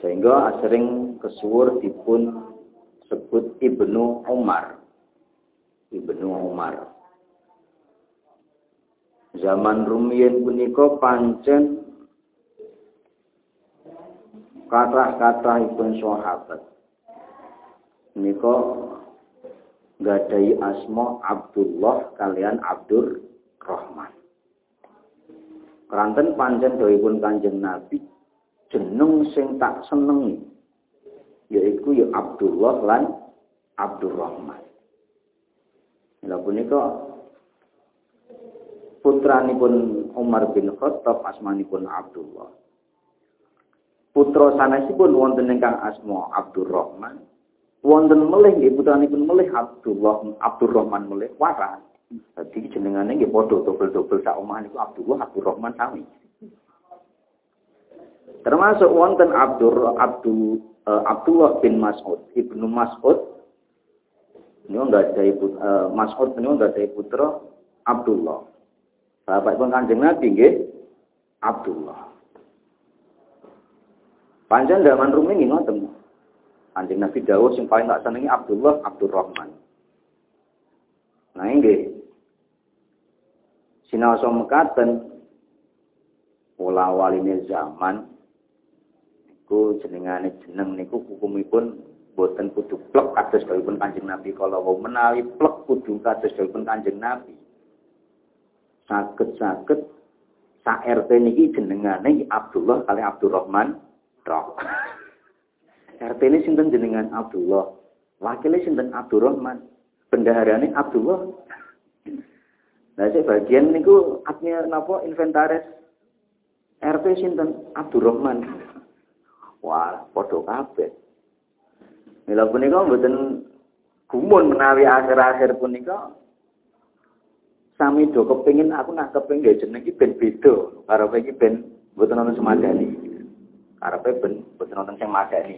Sehingga asring kesuwur dipun sebut Ibnu Umar. Ibnu Umar. Zaman rumiyin punika pancen kathah-kathahipun sahabat. Nika gadai asma Abdullah kalian Abdur Rahman. Keranten pancen dawuhipun Kanjeng Nabi jeneng sing tak senengi yaiku ya Abdullah lan Abdurrahman. Lha punika putranipun Umar bin Khattab asmanipun Abdullah. Putra sanesipun wonten ingkang asma Abdurrahman. Wonten melih nggih putranipun melih Abdullah Abdurrahman melih waras. Dadi jenengane nggih padha dobel-dobel sak omah niku Abdullah Abdurrahman sami. Termasuk wonten Abdur Abdul uh, Abdullah bin Mas'ud, Ibnu Mas'ud. Ini enggak ada ibu uh, Mas'ud ini enggak ada putra Abdullah. Sahabat pun Kanjeng Nabi nggih Abdullah. Panjang zaman ini ngoten. Kanjeng Nabi dawuh sing paling tak senengi Abdullah Abdurrahman. Nah nggih. Sinaosa mekaten pola waline zaman niku jenengane jeneng niku hukumipun boten kudu plek kados dawuhipun Kanjeng Nabi kala wau menawi plek kudu kados dawuhipun Kanjeng Nabi. Saged-saged sak RT niki jenengane Abdullah kali Abdurrahman tok. RT ini sinten jenengan Abdullah. Wakilnya sinten Abdurrahman. Bendaharane Abdullah. Nah, saya bagian niku artinya napa inventaris RT sinten Abdurrahman. Wah, padha kabeh. Mila punika mboten gumun menawi akhir-akhir punika sami do kepengin aku nak kepengin jeneng iki ben beda karo iki ben mboten ana semadani. Karepe ben mboten wonten sing madani.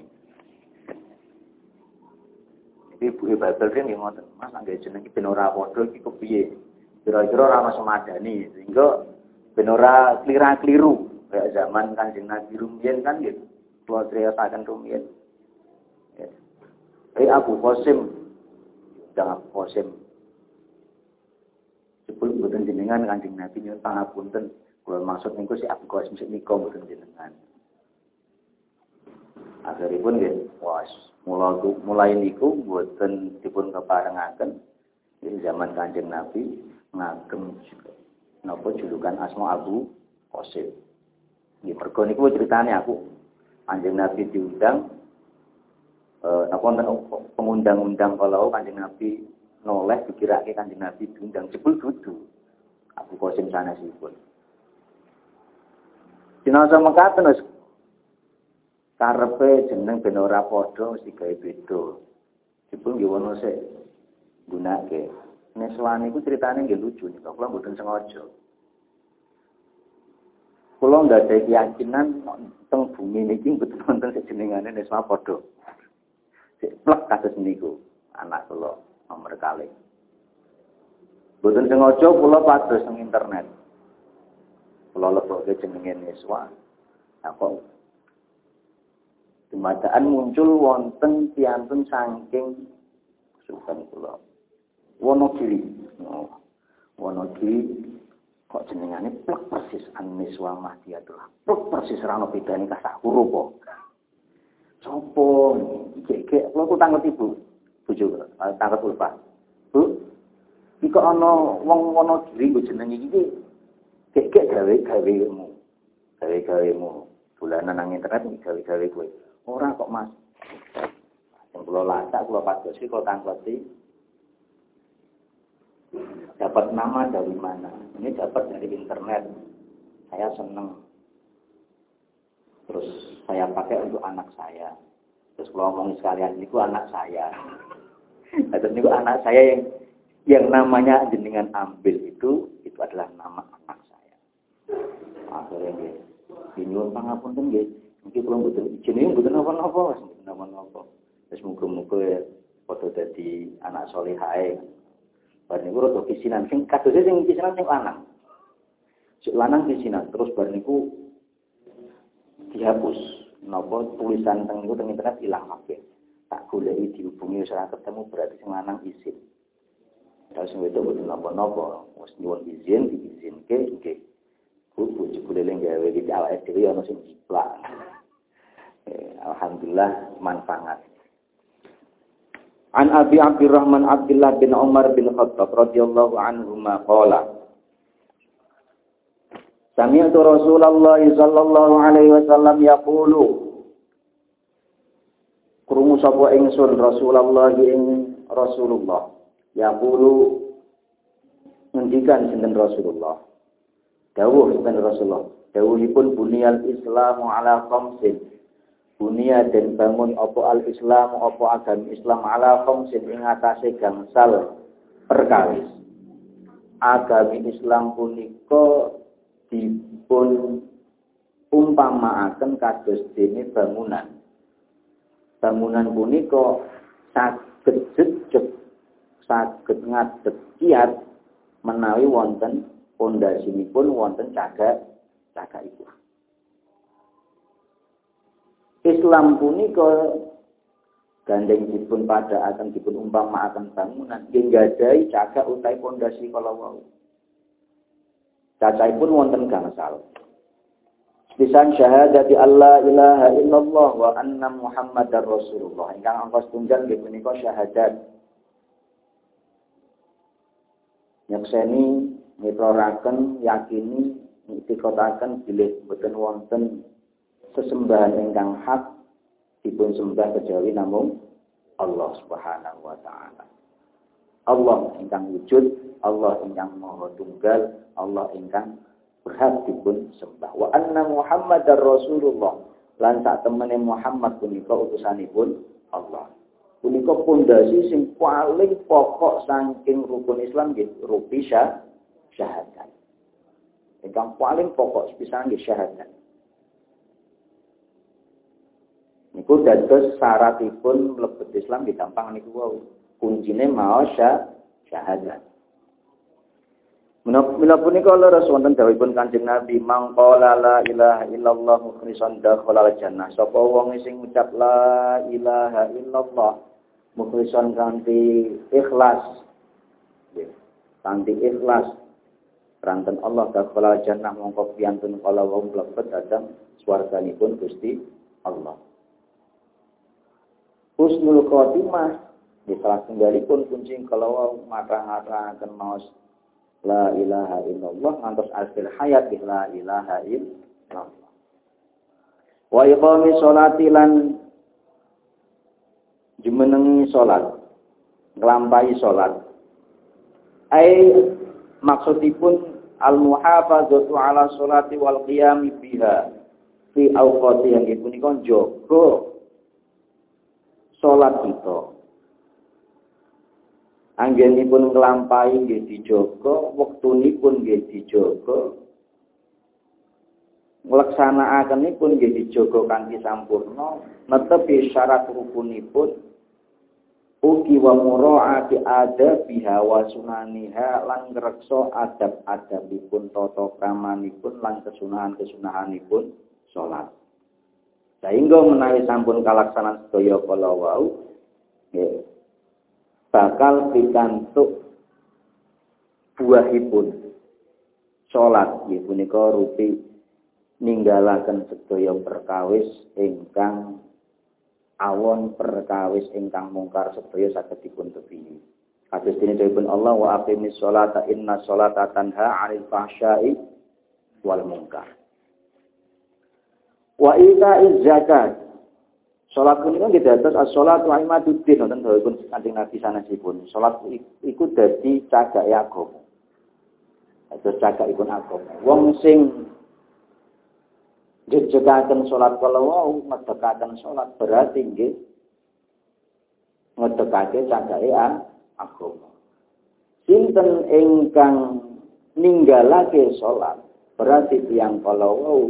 Iki Bu Babel kan nggih ngoten, Mas nggih jeneng iki ben ora padha iki kepiye. Kira-kira ora semadani sehingga ben ora klira-kliru kayak zaman Kanjeng Nabi rumiyin kan gitu. Dua ceritakan rumiyin. Ya. Eh Abu Qasim jangan Abu Qasim. Sebelum mboten jenengan Kanjeng Nabi nyuwun pangapunten. Kula maksud niku si Abu Qasim sik nika mboten jenengan. Akhiripun nggih was mulai mulai niku mboten dipun keparengaken. Di zaman Kanjeng Nabi ngagem napa julukan asma Abu Qasim. Nggih mergo niku ceritane aku Kanjeng Nabi diundang eh napa ngundang-undang kalau kanjeng Nabi noleh dikirake kanjeng Nabi diundang jebul dudu. Abu Qasim sanesipun. Jenazah mekaten wis karepe jeneng ben ora padha mesti gawe beda. Jebul nggih wono sik gunake. Neswani iku ceritane nggih lucu nih, kula mboten sengaja. Kula nggak ada keyakinan teng bumi niki mboten wonten sejenengane Neswa padha. Sik plek kados niku anak kula nomor kali. Mboten sengaja kula pados teng internet. Kula lebokke jenenge Neswa. Nah kok Dumadaan muncul wonten piantun saking sultan kula. Wonogiri. Oh, Wonogiri kok jenengane plek persis Aniswa Mahdiatul. Plek persis ra ono bedane kasak huruf kok. Sopo iki kula ku tanglet ibu. Bojo eh, tanglet ulfa. Bu. Iki ana wong Wonogiri ku jenenge iki kek gawe gawemu. Gawe gawemu. Bulanan nang internet gawe gawe kowe. Ora kok Mas. Yang kula lacak kula padosi kula tangkleti Dapat nama dari mana? Ini dapat dari internet. Saya senang. Terus saya pakai untuk anak saya. Terus kalau ngomong sekalian, ini anak saya. Terus ini anak saya yang yang namanya jenengan ambil itu, itu adalah nama anak saya. Akhirnya dia, bingung pangapun kan dia, mungkin belum betul izin ini betul apa-apa, betul apa-apa. Terus muka-muka ya, foto dari anak solehai, Bar niku kisinan sing kadose sing kisinan sing lanang. Sing lanang kisinan terus bar dihapus. Napa tulisan teng niku teng internet ilang kabeh. Tak goleki dihubungi wis ora ketemu berarti sing lanang izin. Terus sing wedok boten napa-napa, wis nyuwun izin diizinke nggih. Bu bojo kulele gawe iki awake dhewe ana sing jiplak. Eh, alhamdulillah manfaat. An Abi Abdurrahman Abdullah bin Umar bin Khattab radhiyallahu anhu qala Sami'tu Rasulullah sallallahu alaihi wasallam yaqulu Krungu sapa ingsun Rasulullah ing Rasulullah? Yaqulu ngendikan sinten Rasulullah? Dawuh sinten Rasulullah? Dawuhipun bunyal Islamu ala khamsin dunia dan bangun opo al Islam opo agama Islam ala khamsin ing atase gangsal perkawis. Agama Islam punika dipun umpamaaken kados dene bangunan. Bangunan punika saged jejeg saged ngadeg kiat menawi wonten pondhasinipun wonten cagak cagakipun Islam punika gandeng dipun pada akan dipun umpama akan bangunan nggadahi cagak utai pondasi kalau wau. pun wonten gangsal. Pisan syahadati Allah ilaha illallah wa anna Muhammadar Rasulullah. Ingkang angka setunggal nggih menika syahadat. Nyekseni ngitroraken yakini nitikotaken bilih boten wonten sesembahan ingkang hak dipun sembah kejawi namung Allah Subhanahu wa taala. Allah ingkang wujud, Allah ingkang maha tunggal, Allah ingkang berhak dipun sembah. Wa anna Muhammadar Rasulullah. Lan sak temene Muhammad punika utusanipun Allah. Punika pondasi sing paling pokok saking rukun Islam nggih rupi syahadat. Ingkang paling pokok sepisan nggih syahadat. Niku dados syaratipun mlebet Islam gampang niku wau. Kuncine mau syahadat. Mila punika leres wonten dawuhipun Kanjeng Nabi mangqala la ilaha illallah mukhlishan dakhala jannah. Sapa wong sing ngucap la ilaha illallah mukhlishan kanthi ikhlas. Kanthi ikhlas ranten Allah dakhala jannah mongko piyantun kala wong mlebet dhateng swarganipun Gusti Allah husnul khotimah. Di salah pun kunci kalau matang-matang maus la ilaha illallah ngantos akhir hayat di la ilaha illallah. Wa iqami sholati lan jumenengi salat nglampahi salat ai maksudipun al muhafazatu ala salati wal qiyam biha. Fi awqati yang punika jaga salat kita. Anggenipun nglampahi nggih dijaga wektunipun nggih dijaga. Nglaksanakakenipun nggih dijaga kanthi sampurna netepi syarat rukunipun. Ugi wa muraati biha wa sunaniha lan ngreksa adab-adabipun tata kramanipun lan kesunahan-kesunahanipun salat sehingga menawi sampun kalaksanan sedaya kala wau nggih bakal pikantuk buahipun salat nggih punika rupi ninggalaken sedaya perkawis ingkang awon perkawis ingkang mungkar sedaya saged dipun tebini. Kados dene pun Allah wa aqimis sholata inna sholata tanha 'anil fahsya'i wal munkar. Wa ita'iz zakat. Salat punika nggih dados as-sholatu imaduddin wonten dawuhipun Kanjeng Nabi sanesipun. Salat iku dadi cagake agama. Dados cagakipun agama. Wong sing Jejekaken sholat kalau wau ngedekaken sholat berarti nggih ngedekake candake agama. Sinten ingkang ninggalake sholat berarti kalau wau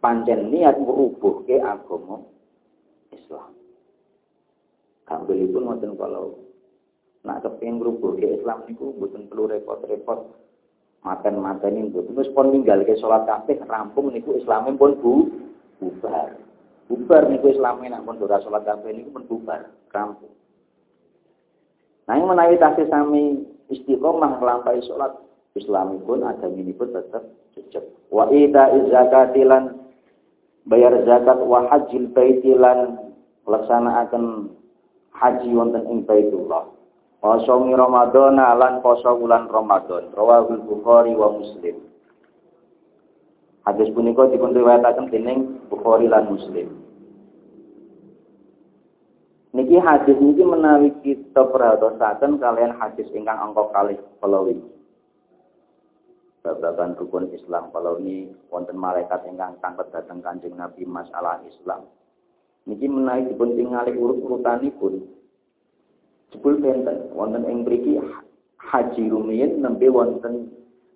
pancen niat ke agama Islam. Kambilipun wonten kalau nak kepengin ke Islam niku mboten perlu repot-repot maten-mateni mboten wis pun ninggalke salat kabeh rampung niku islame pun bu bubar. Bubar niku islame nek pun ora salat kabeh niku pun bubar, rampung. Nah, yang menawi tasih sami istiqomah nglampahi salat islamipun adaminipun tetap jejeg. Wa ita zakatilan bayar zakat wa hajjil baitilan laksanaaken haji wonten ing Baitullah. Poso Ramadan lan poso bulan Ramadan. Rawahul Bukhari wa Muslim. Hadis punika dipun riwayataken dening Bukhari lan Muslim. Niki hadis niki menawi kita perhatosaken kalian hadis ingkang angka kalih kalau ini. Babagan rukun Islam kalau ini wonten malaikat ingkang tangkat datang kanjeng Nabi masalah Islam. Niki menawi dipun tingali urut-urutanipun jebul benten wonten ing mriki haji rumiyin nembe wonten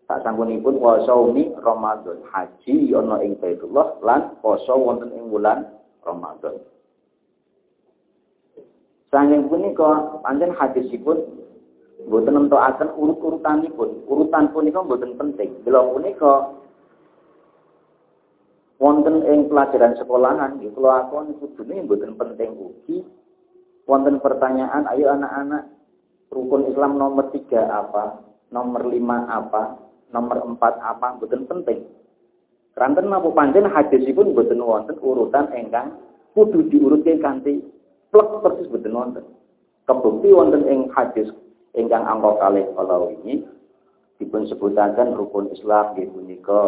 sak sampunipun wasaumi Ramadan. Haji ana ing Baitullah lan poso wonten ing wulan Ramadan. Sanging punika pancen hadisipun mboten nentokaken urut-urutanipun. Urutan punika mboten penting. Bila punika wonten ing pelajaran sekolahan nggih kula akon kudune mboten penting ugi wonten pertanyaan, ayo anak-anak, rukun Islam nomor tiga apa, nomor lima apa, nomor empat apa, betul penting. Keranten napa panjen hadisipun boten wonten urutan engkang kudu diurutke kanthi plek persis boten wonten. Kebukti wonten ing hadis ingkang angka kalih kala ini dipun sebutaken rukun Islam nggih punika.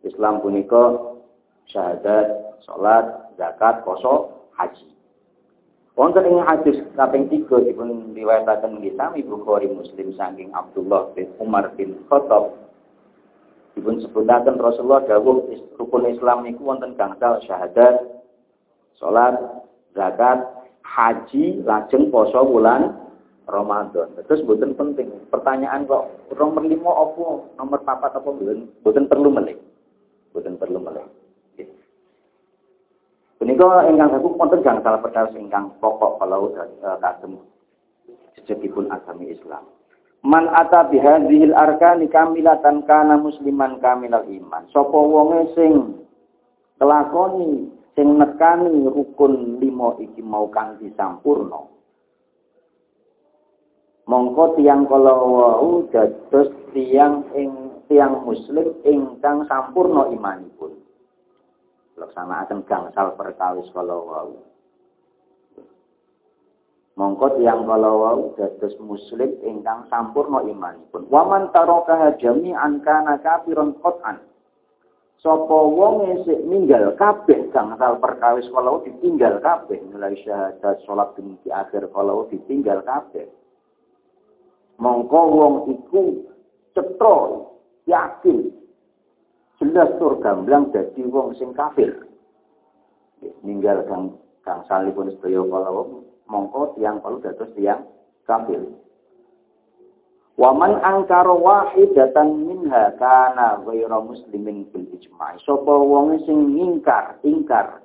Islam punika syahadat, salat, zakat, poso, haji. Wonten ing hadis kaping 3 dipun riwayataken nggih sami Bukhari Muslim saking Abdullah bin Umar bin Khattab dipun sebutaken Rasulullah dawuh rukun Islam niku wonten gangsal syahadat, salat, zakat, haji, lajeng poso wulan Ramadan. Terus mboten penting. Pertanyaan kok nomor lima apa, nomor papat apa mboten mboten perlu melih. Mboten perlu melih. Punika ingkang aku wonten gangsal perkara ingkang pokok kalau eh, kagem jejegipun agami Islam. Man ata bihadzihil arkani kamilatan kana musliman kamilal iman. Sapa wonge sing kelakoni sing nekani rukun lima iki mau kanthi sampurna. Mongko tiang kala wau dados tiang ing tiang muslim ingkang sampurna imanipun laksanakaken gangsal perkawis kalau wau. Mongko tiyang kalau wau dados muslim ingkang sampurna imanipun. Waman tarakaha jami'an kana kafiron qat'an. sapa wong sing ninggal kabeh gangsal perkawis kalau ditinggal kabeh mulai syahadat salat dumugi akhir kalau ditinggal kabeh mongko wong iku cetha yakin jelas tur gamblang dadi wong sing kafir ninggal gang gangsalipun sedaya kalau mongko tiang kalau dados tiang kafir Waman angkara wahidatan minha kana ghayra muslimin bil ijma'. Sapa wong sing ingkar, ingkar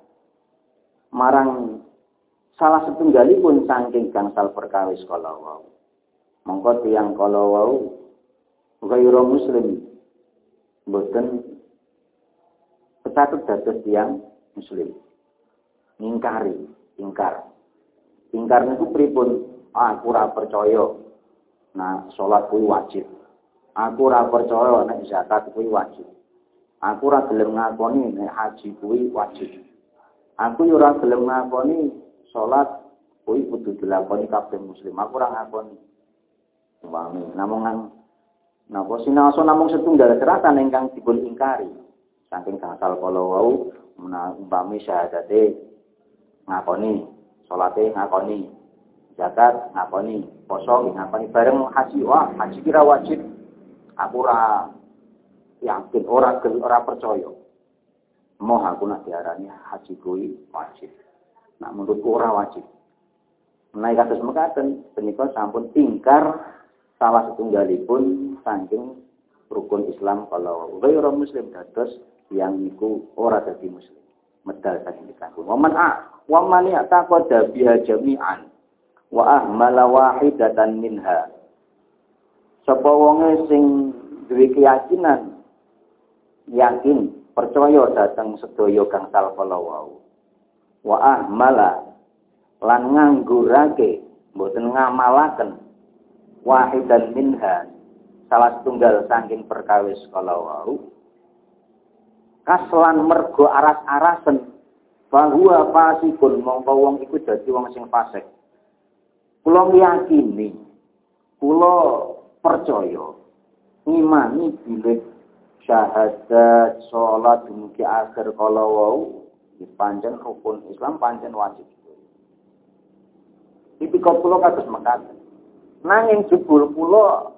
marang salah setunggalipun saking gangsal perkawis kala wau. Mongko tiyang kala wau ghayra muslim boten ketatu dados tiyang muslim. Ingkari, ingkar. Ingkar niku pripun? Aku ora percaya Nah, sholat kuwi wajib. Aku ora percaya nek zakat kuwi wajib. Aku ora gelem ngakoni nek haji kuwi wajib. Aku yo ora gelem ngakoni sholat kuwi kudu dilakoni kabeh muslim. Aku ora ngakoni. Wangi, namung napa sinaosa namung setunggal seratan ingkang dipun ingkari. Saking gangsal kala wau umpami syahadate ngakoni, salate ngakoni, zakat ngakoni, poso ngakoni bareng haji wah haji kira wajib. Aku ora yakin ora ora percaya. Mau aku nak diarani haji kuwi wajib. Nak menurutku ora wajib. Menaik kasus mekaten punika sampun tingkar salah setunggalipun saking rukun Islam kalau ghairu muslim dados yang niku ora dadi muslim. Medal saking dikanggo waman a waman ya taqada biha jami'an wa ahmala wahidatan minha. Sapa wonge sing duwe keyakinan yakin percaya datang sedaya gangsal kala wau. Wa ahmala lan nganggurake mboten ngamalaken wahidan minha salah setunggal saking perkawis kala wau kaslan mergo aras-arasen bahwa fasikun mongko wong iku dadi wong sing fasik Kula meyakini, kula percaya, ngimani bilih syahadat, sholat, dumugi akhir kala wau, panjen rukun Islam panjen wajib. Tipikal kula kados mekaten. Nanging jebul kula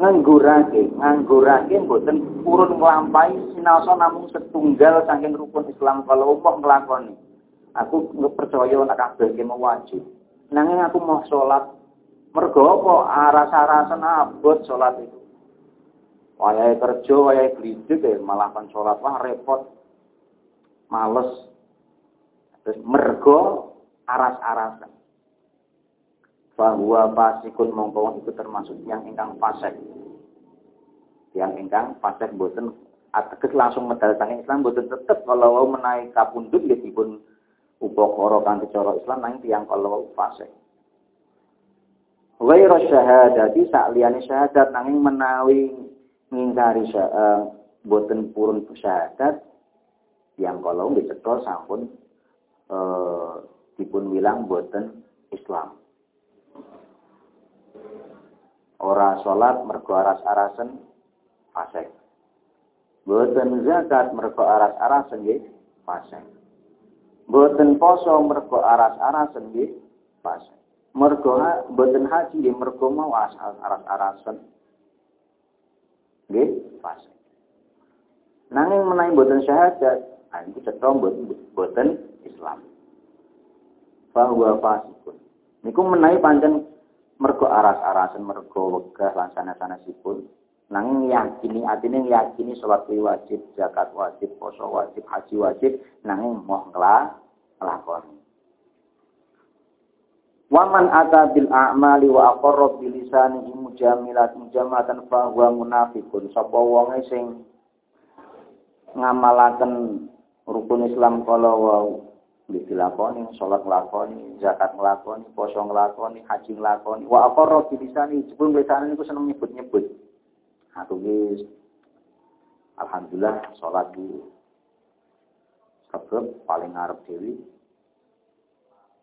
nganggurake, nganggurake mboten purun nglampahi sinaosa namung setunggal saking rukun Islam kalau umpah nglakoni. Aku percaya nek kabeh wajib. Nanging aku mau sholat. Mergo apa? Aras-arasan abot sholat itu. Wayai kerja, wayai glidik ya, malah kan sholat. Wah repot. Males. Terus mergo aras-arasan. Bahwa pasikun mongkong itu termasuk yang ingkang fasek. Yang ingkang fasek boten ateges langsung medal Islam boten tetep kalau menaik kapundut ya dipun upakara kanthi cara Islam nang tiyang kala fasik. Ghairu syahadati sakliyane syahadat nanging menawi ngingkari uh, boten purun syahadat yang kalau nggih cetha sampun uh, dipun bilang boten Islam. Ora salat mergo aras-arasen fasik. Boten zakat mergo aras-arasen nggih fasik. Boten poso mergo aras-arasen nggih pas. Mergo boten haji nggih mergo mau aras-arasen. Nggih pas. Nanging menawi boten syahadat, ah niku cetha boten Islam. Bahwa fasikun. Niku menawi pancen mergo aras-arasen mergo wegah lan sanes-sanesipun Nanging yakini atine yakini salat wajib, zakat wajib, poso wajib, haji wajib, nanging moh nglakoni. Waman ata bil a'mali wa aqarra bil lisanihi mujamilat mujamatan fa huwa munafiqun. Sapa wonge sing ngamalaken rukun Islam kala wau dilakoni, salat nglakoni, zakat nglakoni, poso nglakoni, haji nglakoni, wa aqarra bil lisani jebul lisane niku seneng nyebut-nyebut. Aku wis. Alhamdulillah sholat di sebab paling ngarep dewi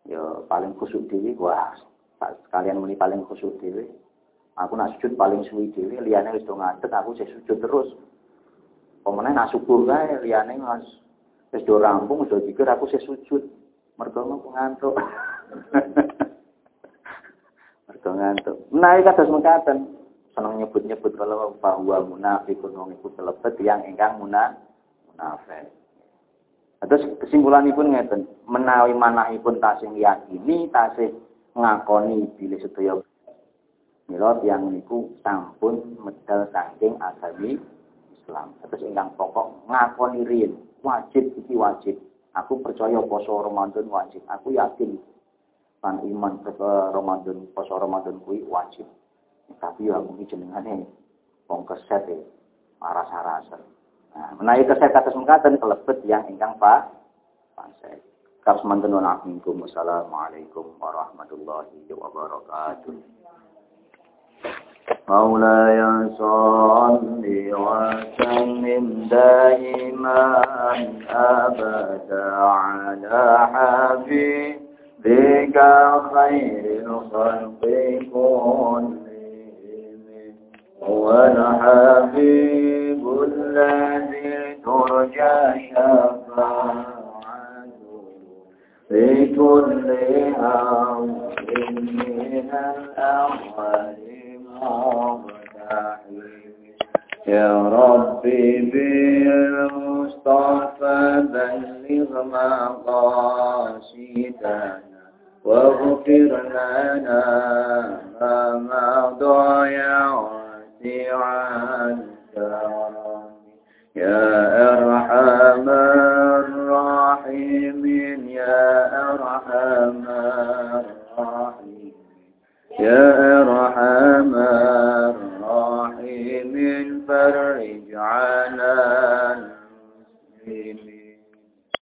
ya paling khusyuk dewi wah sekalian muni paling khusyuk dewi. Aku nak sujud paling suwi dewi liane wis ngadeg aku saya sujud terus. Pemenang nak subuh kae liyane Mas wis do rampung do dikir aku sih sujud. Mergo aku ngantuk. Mergo ngantuk. Menawi kados mekaten seneng nyebut-nyebut kalau bahwa munafikun wong iku kelebet yang ingkang munafik. Terus kesimpulanipun ngeten, menawi manahipun tasih yakini, tasih ngakoni bilih sedaya yang niku sampun medal saking asali Islam. Terus ingkang pokok ngakoni riyin, wajib iki wajib. Aku percaya poso Ramadan wajib. Aku yakin pan iman ke Ramadan poso Ramadan kuwi wajib. Tapi ya mungkin jenengane wong keset e rasa-rasa. Nah, menawi keset kados mekaten kelebet yang ingkang Pak Pasek. Kados manten Wassalamualaikum warahmatullahi wabarakatuh. مولاي صل وسلم دائما. أبدا على حبيبك خير الخلق كلهم. هو الحبيب الذي ترجى شفاعته في كل بِهِ